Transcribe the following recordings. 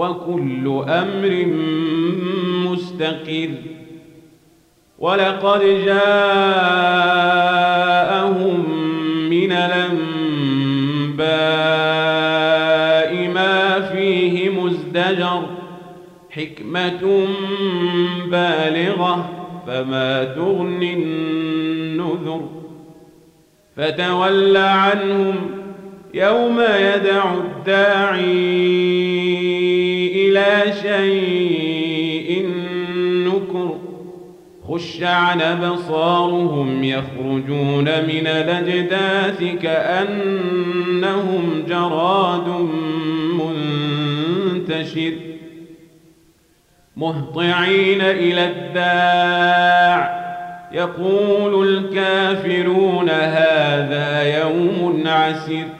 وكل أمر مستقر. ولقد جاءهم من الأنباء ما فيه مزدجر. حكمة بالغة فما تغني النذر. فتول عنهم يوم يدع الداعي إلى شيء نكر خش عن أبصارهم يخرجون من الأجداث كأنهم جراد منتشر مهطعين إلى الداع يقول الكافرون هذا يوم عسر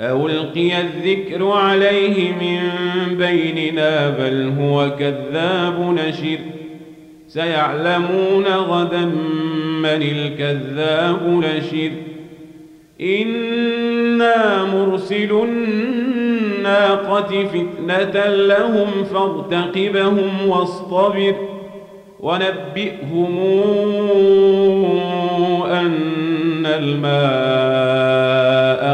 ألقي الذكر عليه من بيننا بل هو كذاب نشر سيعلمون غدا من الكذاب نشر إنا مرسل الناقة فتنة لهم فارتقبهم واصطبر ونبئهم أن الماء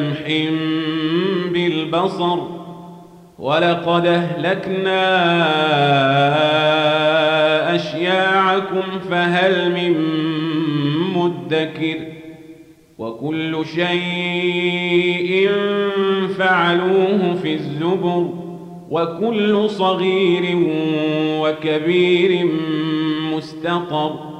كلمح بالبصر ولقد أهلكنا أشياعكم فهل من مدكر وكل شيء فعلوه في الزبر وكل صغير وكبير مستقر